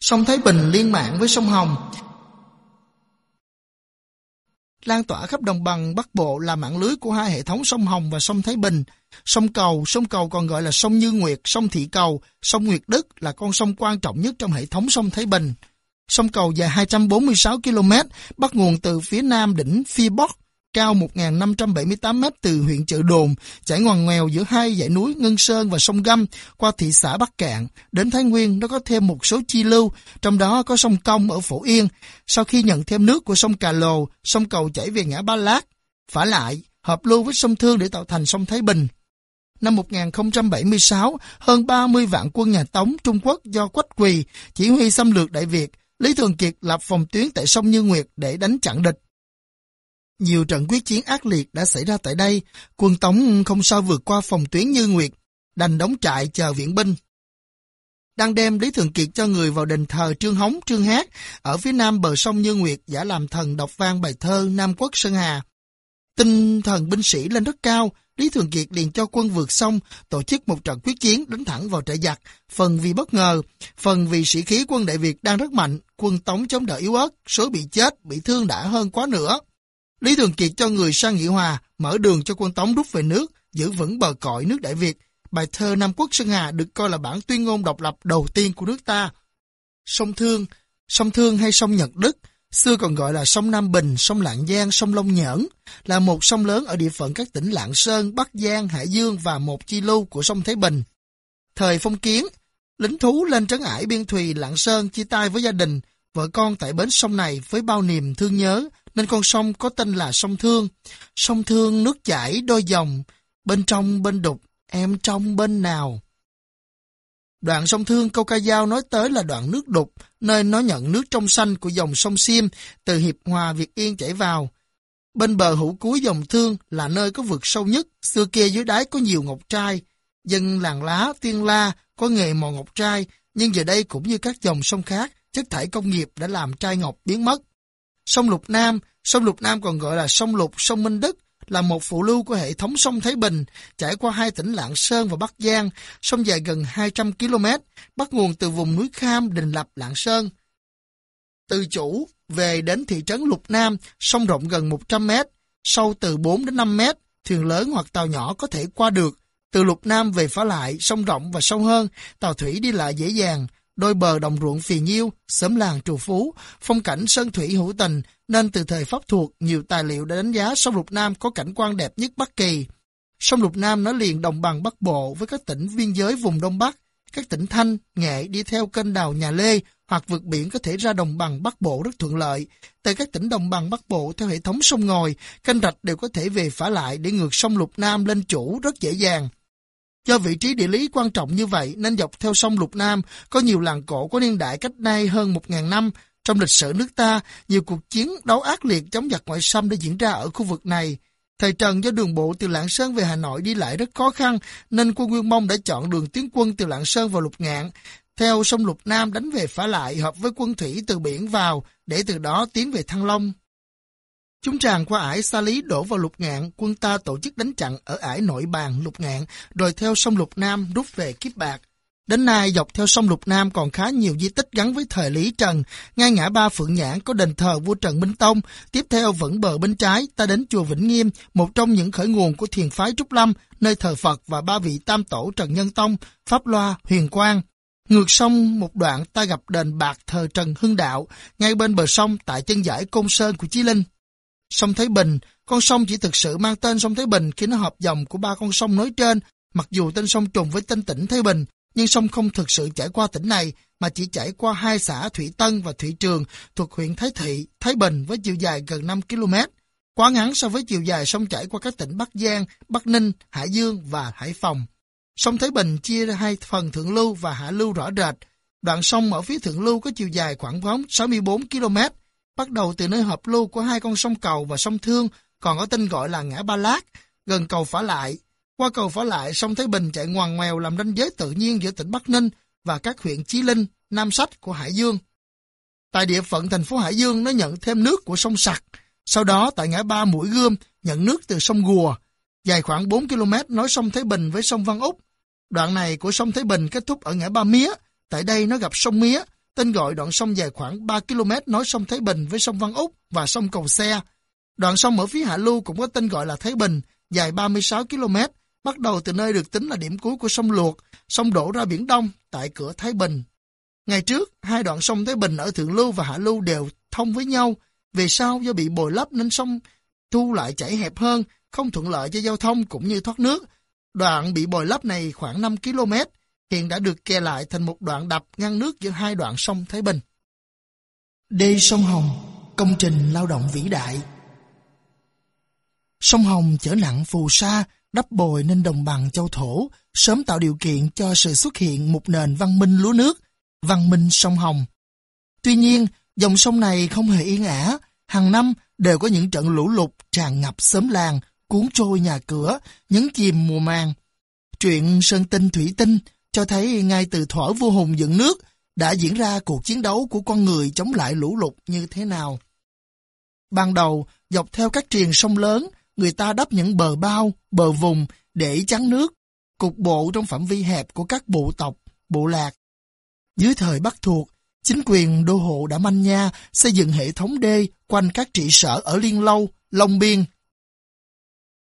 Sông Thái Bình liên mạng với sông Hồng, lan tỏa khắp đồng bằng Bắc Bộ là mạng lưới của hai hệ thống sông Hồng và sông Thái Bình. Sông Cầu, sông Cầu còn gọi là sông Như Nguyệt, sông Thị Cầu, sông Nguyệt Đức là con sông quan trọng nhất trong hệ thống sông Thái Bình. Sông Cầu dài 246 km, bắt nguồn từ phía nam đỉnh Phi Bóc, cao 1.578 m từ huyện Chợ Đồn, chảy ngoằn ngoèo giữa hai dãy núi Ngân Sơn và sông Găm qua thị xã Bắc Cạn. Đến Thái Nguyên, nó có thêm một số chi lưu, trong đó có sông Công ở Phổ Yên. Sau khi nhận thêm nước của sông Cà Lồ, sông Cầu chảy về ngã Ba Lát. Phả lại, hợp lưu với sông Thương để tạo thành sông Thái Bình. Năm 1076, hơn 30 vạn quân nhà Tống Trung Quốc do Quách Quỳ chỉ huy xâm lược Đại Việt, Lý Thường Kiệt lập phòng tuyến tại sông Như Nguyệt để đánh chặn địch. Nhiều trận quyết chiến ác liệt đã xảy ra tại đây, quân Tống không sao vượt qua phòng tuyến Như Nguyệt, đành đóng trại chờ viện binh. Đang đem Lý Thường Kiệt cho người vào đền thờ Trương Hống, Trương Hát, ở phía nam bờ sông Như Nguyệt giả làm thần đọc vang bài thơ Nam Quốc Sơn Hà. Tinh thần binh sĩ lên rất cao, Lý Thường Kiệt liền cho quân vượt sông, tổ chức một trận quyết chiến đánh thẳng vào trại giặc, phần vì bất ngờ, phần vì sĩ khí quân Đại Việt đang rất mạnh, quân Tống chống đỡ yếu ớt, số bị chết, bị thương đã hơn quá nữa. Lý Thường Kiệt cho người sang Nghị Hòa, mở đường cho quân Tống rút về nước, giữ vững bờ cõi nước Đại Việt. Bài thơ Nam Quốc Sơn Hà được coi là bản tuyên ngôn độc lập đầu tiên của nước ta. Sông Thương, sông Thương hay sông Nhật Đức, xưa còn gọi là sông Nam Bình, sông Lạng Giang, sông Long Nhẫn, là một sông lớn ở địa phận các tỉnh Lạng Sơn, Bắc Giang, Hải Dương và một chi lưu của sông Thái Bình. Thời phong kiến, lính thú lên trấn ải biên thùy Lạng Sơn chia tay với gia đình, vợ con tại bến sông này với bao niềm thương nhớ, nên con sông có tên là sông Thương. Sông Thương nước chảy đôi dòng, bên trong bên đục, em trong bên nào. Đoạn sông Thương câu ca dao nói tới là đoạn nước đục, nơi nó nhận nước trong xanh của dòng sông Xiêm từ Hiệp Hòa Việt Yên chảy vào. Bên bờ hữu cuối dòng Thương là nơi có vực sâu nhất, xưa kia dưới đáy có nhiều ngọc trai. Dân làng lá, tiên la có nghề mò ngọc trai, nhưng giờ đây cũng như các dòng sông khác, chất thải công nghiệp đã làm trai ngọc biến mất. Sông Lục Nam, sông Lục Nam còn gọi là sông Lục, sông Minh Đức, là một phụ lưu của hệ thống sông Thái Bình, trải qua hai tỉnh Lạng Sơn và Bắc Giang, sông dài gần 200 km, bắt nguồn từ vùng núi Kham, Đình Lập, Lạng Sơn. Từ chủ về đến thị trấn Lục Nam, sông rộng gần 100 m, sâu từ 4 đến 5 m, thuyền lớn hoặc tàu nhỏ có thể qua được. Từ Lục Nam về phá lại, sông rộng và sâu hơn, tàu thủy đi lại dễ dàng, đôi bờ đồng ruộng phì nhiêu, xóm làng trù phú, phong cảnh sơn thủy hữu tình, nên từ thời Pháp thuộc, nhiều tài liệu đã đánh giá sông Lục Nam có cảnh quan đẹp nhất Bắc Kỳ. Sông Lục Nam nó liền đồng bằng Bắc Bộ với các tỉnh biên giới vùng Đông Bắc, các tỉnh Thanh, Nghệ đi theo kênh đào Nhà Lê hoặc vượt biển có thể ra đồng bằng Bắc Bộ rất thuận lợi. Từ các tỉnh đồng bằng Bắc Bộ theo hệ thống sông ngòi, kênh rạch đều có thể về phả lại để ngược sông Lục Nam lên chủ rất dễ dàng. Do vị trí địa lý quan trọng như vậy nên dọc theo sông Lục Nam có nhiều làng cổ có niên đại cách nay hơn 1.000 năm. Trong lịch sử nước ta, nhiều cuộc chiến đấu ác liệt chống giặc ngoại xâm đã diễn ra ở khu vực này. Thời Trần do đường bộ từ Lạng Sơn về Hà Nội đi lại rất khó khăn nên quân Nguyên Mông đã chọn đường tiến quân từ Lạng Sơn vào Lục Ngạn. Theo sông Lục Nam đánh về phá lại hợp với quân thủy từ biển vào để từ đó tiến về Thăng Long. Chúng tràn qua ải Sa Lý đổ vào lục ngạn, quân ta tổ chức đánh chặn ở ải nội bàn lục ngạn, rồi theo sông Lục Nam rút về Kiếp Bạc. Đến nay, dọc theo sông Lục Nam còn khá nhiều di tích gắn với thời Lý Trần. Ngay ngã ba Phượng Nhãn có đền thờ vua Trần Minh Tông. Tiếp theo vẫn bờ bên trái, ta đến chùa Vĩnh Nghiêm, một trong những khởi nguồn của thiền phái Trúc Lâm, nơi thờ Phật và ba vị tam tổ Trần Nhân Tông, Pháp Loa, Huyền Quang. Ngược sông một đoạn ta gặp đền bạc thờ Trần Hưng Đạo, ngay bên bờ sông tại chân giải Côn Sơn của Chí Linh. Sông Thái Bình, con sông chỉ thực sự mang tên sông Thái Bình khi nó hợp dòng của ba con sông nói trên, mặc dù tên sông trùng với tên tỉnh Thái Bình, nhưng sông không thực sự chảy qua tỉnh này mà chỉ chảy qua hai xã Thủy Tân và Thủy Trường thuộc huyện Thái Thị, Thái Bình với chiều dài gần 5 km, quá ngắn so với chiều dài sông chảy qua các tỉnh Bắc Giang, Bắc Ninh, Hải Dương và Hải Phòng. Sông Thái Bình chia ra hai phần thượng lưu và hạ lưu rõ rệt. Đoạn sông ở phía thượng lưu có chiều dài khoảng 64 km, bắt đầu từ nơi hợp lưu của hai con sông Cầu và sông Thương, còn có tên gọi là ngã Ba Lát, gần cầu Phả Lại. Qua cầu Phả Lại, sông Thái Bình chạy ngoằn ngoèo làm ranh giới tự nhiên giữa tỉnh Bắc Ninh và các huyện Chí Linh, Nam Sách của Hải Dương. Tại địa phận thành phố Hải Dương nó nhận thêm nước của sông Sặc, sau đó tại ngã ba Mũi Gươm nhận nước từ sông Gùa, dài khoảng 4 km nối sông Thái Bình với sông Văn Úc. Đoạn này của sông Thái Bình kết thúc ở ngã ba Mía, tại đây nó gặp sông Mía, tên gọi đoạn sông dài khoảng 3 km nối sông Thái Bình với sông Văn Úc và sông Cầu Xe. Đoạn sông ở phía hạ lưu cũng có tên gọi là Thái Bình, dài 36 km, bắt đầu từ nơi được tính là điểm cuối của sông Luộc, sông đổ ra Biển Đông tại cửa Thái Bình. Ngày trước, hai đoạn sông Thái Bình ở Thượng Lưu và Hạ Lưu đều thông với nhau. Về sau, do bị bồi lấp nên sông thu lại chảy hẹp hơn, không thuận lợi cho giao thông cũng như thoát nước. Đoạn bị bồi lấp này khoảng 5 km, hiện đã được kè lại thành một đoạn đập ngăn nước giữa hai đoạn sông Thái Bình. Đê sông Hồng, công trình lao động vĩ đại. Sông Hồng chở nặng phù sa, đắp bồi nên đồng bằng châu thổ, sớm tạo điều kiện cho sự xuất hiện một nền văn minh lúa nước, văn minh sông Hồng. Tuy nhiên, dòng sông này không hề yên ả, hàng năm đều có những trận lũ lụt tràn ngập xóm làng, cuốn trôi nhà cửa, nhấn chìm mùa màng. Chuyện Sơn Tinh Thủy Tinh cho thấy ngay từ thuở vua Hùng dựng nước đã diễn ra cuộc chiến đấu của con người chống lại lũ lụt như thế nào. Ban đầu, dọc theo các triền sông lớn, người ta đắp những bờ bao, bờ vùng để chắn nước, cục bộ trong phạm vi hẹp của các bộ tộc, bộ lạc. Dưới thời Bắc thuộc, chính quyền đô hộ đã manh nha xây dựng hệ thống đê quanh các trị sở ở Liên Lâu, Long Biên.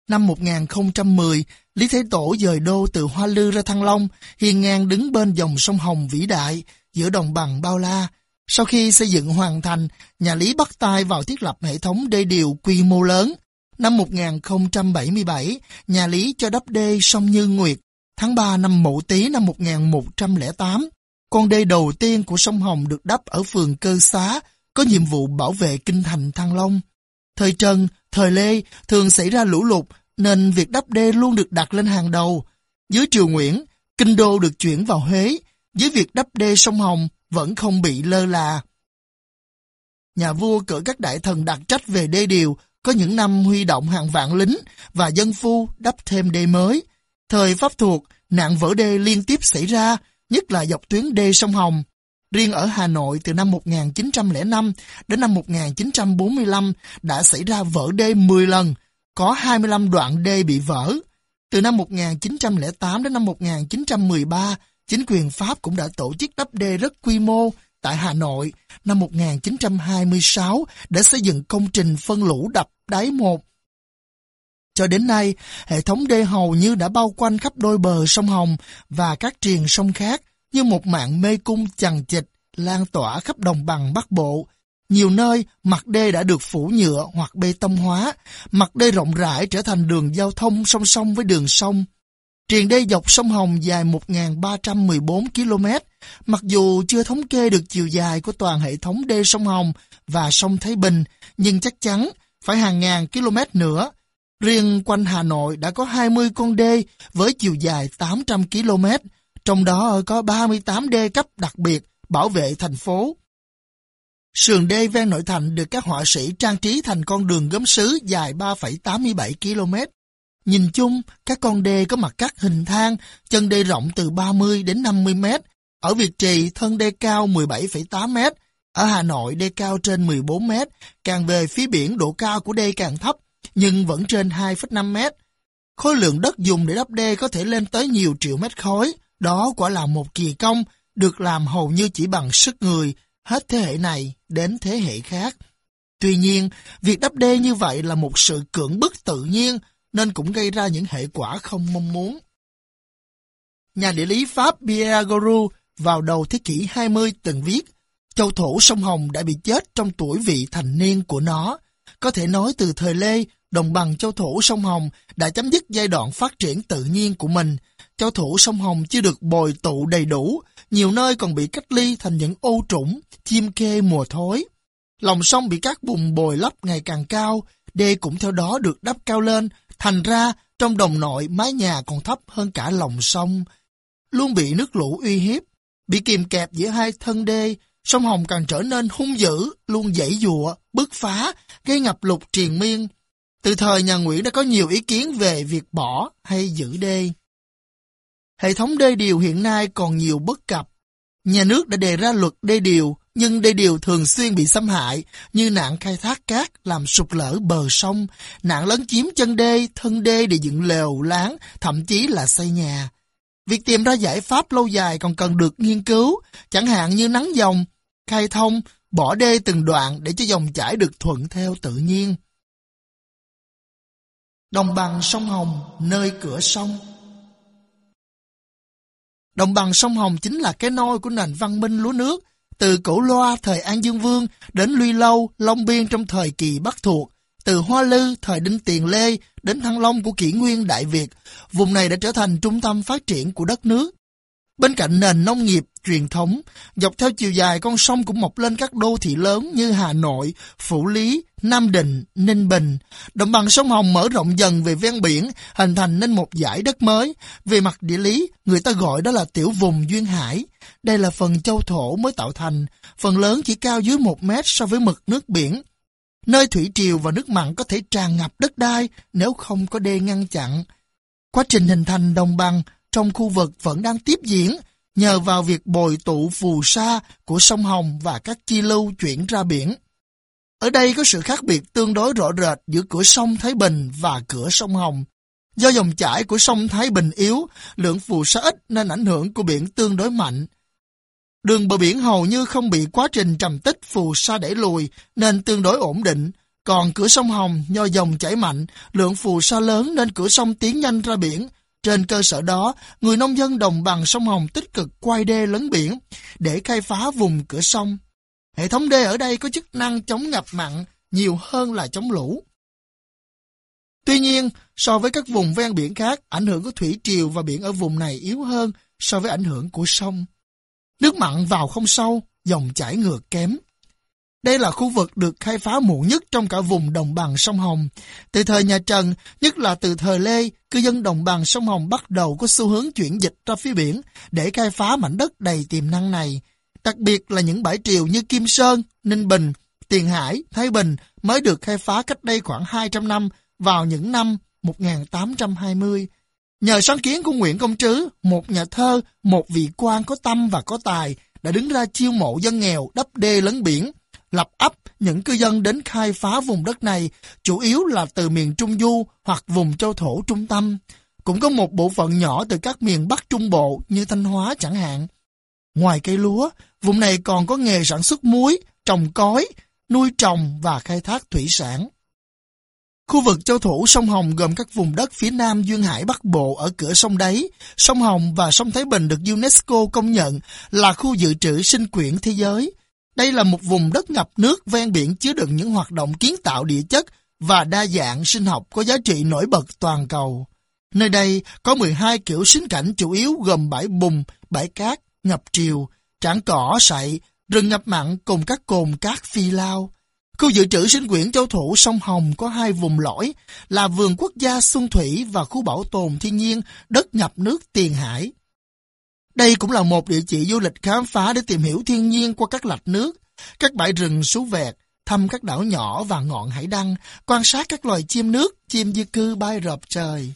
Năm 1010, Lý Thế Tổ dời đô từ Hoa Lư ra Thăng Long, hiên ngang đứng bên dòng sông Hồng vĩ đại, giữa đồng bằng bao la. Sau khi xây dựng hoàn thành, nhà Lý bắt tay vào thiết lập hệ thống đê điều quy mô lớn. Năm 1077, nhà Lý cho đắp đê sông Như Nguyệt. Tháng 3 năm Mậu Tý năm 1108, con đê đầu tiên của sông Hồng được đắp ở phường Cơ Xá, có nhiệm vụ bảo vệ kinh thành Thăng Long. Thời Trần, thời Lê thường xảy ra lũ lụt nên việc đắp đê luôn được đặt lên hàng đầu. Dưới triều Nguyễn, kinh đô được chuyển vào Huế, dưới việc đắp đê sông Hồng vẫn không bị lơ là. Nhà vua cử các đại thần đặc trách về đê điều, có những năm huy động hàng vạn lính và dân phu đắp thêm đê mới. Thời Pháp thuộc, nạn vỡ đê liên tiếp xảy ra, nhất là dọc tuyến đê sông Hồng. Riêng ở Hà Nội từ năm 1905 đến năm 1945 đã xảy ra vỡ đê 10 lần, có 25 đoạn đê bị vỡ. Từ năm 1908 đến năm 1913, chính quyền Pháp cũng đã tổ chức đắp đê rất quy mô tại Hà Nội. Năm 1926 đã xây dựng công trình phân lũ đập đáy một. Cho đến nay, hệ thống đê hầu như đã bao quanh khắp đôi bờ sông Hồng và các triền sông khác như một mạng mê cung chằng chịt lan tỏa khắp đồng bằng Bắc Bộ, nhiều nơi, mặt đê đã được phủ nhựa hoặc bê tông hóa, mặt đê rộng rãi trở thành đường giao thông song song với đường sông. Triền đê dọc sông Hồng dài 1.314 km, mặc dù chưa thống kê được chiều dài của toàn hệ thống đê sông Hồng và sông Thái Bình, nhưng chắc chắn phải hàng ngàn km nữa. Riêng quanh Hà Nội đã có 20 con đê với chiều dài 800 km, trong đó có 38 đê cấp đặc biệt bảo vệ thành phố. Sườn đê ven nội thành được các họa sĩ trang trí thành con đường gốm sứ dài 3,87 km. Nhìn chung, các con đê có mặt cắt hình thang, chân đê rộng từ 30 đến 50 mét. Ở Việt Trì, thân đê cao 17,8 mét. Ở Hà Nội, đê cao trên 14 mét. Càng về phía biển, độ cao của đê càng thấp, nhưng vẫn trên 2,5 mét. Khối lượng đất dùng để đắp đê có thể lên tới nhiều triệu mét khối. Đó quả là một kỳ công, được làm hầu như chỉ bằng sức người, hết thế hệ này đến thế hệ khác. Tuy nhiên, việc đắp đê như vậy là một sự cưỡng bức tự nhiên, nên cũng gây ra những hệ quả không mong muốn. Nhà địa lý Pháp Pierre Guru vào đầu thế kỷ 20 từng viết, châu thổ sông Hồng đã bị chết trong tuổi vị thành niên của nó. Có thể nói từ thời Lê, đồng bằng châu thổ sông Hồng đã chấm dứt giai đoạn phát triển tự nhiên của mình. Châu thổ sông Hồng chưa được bồi tụ đầy đủ, nhiều nơi còn bị cách ly thành những ô trũng, chim kê mùa thối. Lòng sông bị các bùn bồi lấp ngày càng cao, đê cũng theo đó được đắp cao lên, thành ra trong đồng nội mái nhà còn thấp hơn cả lòng sông. Luôn bị nước lũ uy hiếp, bị kìm kẹp giữa hai thân đê, sông Hồng càng trở nên hung dữ, luôn dãy dụa, bứt phá, gây ngập lụt triền miên. Từ thời nhà Nguyễn đã có nhiều ý kiến về việc bỏ hay giữ đê. Hệ thống đê điều hiện nay còn nhiều bất cập. Nhà nước đã đề ra luật đê điều, nhưng đây đều thường xuyên bị xâm hại, như nạn khai thác cát làm sụt lở bờ sông, nạn lấn chiếm chân đê, thân đê để dựng lều, láng, thậm chí là xây nhà. Việc tìm ra giải pháp lâu dài còn cần được nghiên cứu, chẳng hạn như nắng dòng, khai thông, bỏ đê từng đoạn để cho dòng chảy được thuận theo tự nhiên. Đồng bằng sông Hồng, nơi cửa sông Đồng bằng sông Hồng chính là cái nôi của nền văn minh lúa nước, từ cổ loa thời An Dương Vương đến Luy Lâu, Long Biên trong thời kỳ Bắc thuộc, từ Hoa Lư thời Đinh Tiền Lê đến Thăng Long của kỷ nguyên Đại Việt, vùng này đã trở thành trung tâm phát triển của đất nước. Bên cạnh nền nông nghiệp truyền thống, dọc theo chiều dài con sông cũng mọc lên các đô thị lớn như Hà Nội, Phủ Lý, Nam Định, Ninh Bình. Đồng bằng sông Hồng mở rộng dần về ven biển, hình thành nên một giải đất mới. Về mặt địa lý, người ta gọi đó là tiểu vùng Duyên Hải. Đây là phần châu thổ mới tạo thành, phần lớn chỉ cao dưới một mét so với mực nước biển. Nơi thủy triều và nước mặn có thể tràn ngập đất đai nếu không có đê ngăn chặn. Quá trình hình thành đồng bằng trong khu vực vẫn đang tiếp diễn nhờ vào việc bồi tụ phù sa của sông Hồng và các chi lưu chuyển ra biển. Ở đây có sự khác biệt tương đối rõ rệt giữa cửa sông Thái Bình và cửa sông Hồng. Do dòng chảy của sông Thái Bình yếu, lượng phù sa ít nên ảnh hưởng của biển tương đối mạnh. Đường bờ biển hầu như không bị quá trình trầm tích phù sa đẩy lùi nên tương đối ổn định. Còn cửa sông Hồng do dòng chảy mạnh, lượng phù sa lớn nên cửa sông tiến nhanh ra biển. Trên cơ sở đó, người nông dân đồng bằng sông Hồng tích cực quay đê lấn biển để khai phá vùng cửa sông. Hệ thống đê ở đây có chức năng chống ngập mặn nhiều hơn là chống lũ. Tuy nhiên, so với các vùng ven biển khác, ảnh hưởng của thủy triều và biển ở vùng này yếu hơn so với ảnh hưởng của sông. Nước mặn vào không sâu, dòng chảy ngược kém. Đây là khu vực được khai phá muộn nhất trong cả vùng đồng bằng sông Hồng. Từ thời nhà Trần, nhất là từ thời Lê, cư dân đồng bằng sông Hồng bắt đầu có xu hướng chuyển dịch ra phía biển để khai phá mảnh đất đầy tiềm năng này. Đặc biệt là những bãi triều như Kim Sơn, Ninh Bình, Tiền Hải, Thái Bình mới được khai phá cách đây khoảng 200 năm vào những năm 1820. Nhờ sáng kiến của Nguyễn Công Trứ, một nhà thơ, một vị quan có tâm và có tài, đã đứng ra chiêu mộ dân nghèo đắp đê lấn biển, lập ấp những cư dân đến khai phá vùng đất này, chủ yếu là từ miền Trung Du hoặc vùng châu thổ trung tâm. Cũng có một bộ phận nhỏ từ các miền Bắc Trung Bộ như Thanh Hóa chẳng hạn. Ngoài cây lúa, vùng này còn có nghề sản xuất muối, trồng cói, nuôi trồng và khai thác thủy sản. Khu vực châu thủ sông Hồng gồm các vùng đất phía nam Duyên Hải Bắc Bộ ở cửa sông đáy. Sông Hồng và sông Thái Bình được UNESCO công nhận là khu dự trữ sinh quyển thế giới. Đây là một vùng đất ngập nước ven biển chứa đựng những hoạt động kiến tạo địa chất và đa dạng sinh học có giá trị nổi bật toàn cầu. Nơi đây có 12 kiểu sinh cảnh chủ yếu gồm bãi bùn, bãi cát, ngập triều, trảng cỏ, sậy, rừng ngập mặn cùng các cồn cát phi lao. Khu dự trữ sinh quyển châu thủ sông Hồng có hai vùng lõi là vườn quốc gia Xuân Thủy và khu bảo tồn thiên nhiên đất ngập nước Tiền Hải. Đây cũng là một địa chỉ du lịch khám phá để tìm hiểu thiên nhiên qua các lạch nước, các bãi rừng sú vẹt, thăm các đảo nhỏ và ngọn hải đăng, quan sát các loài chim nước, chim di cư bay rợp trời.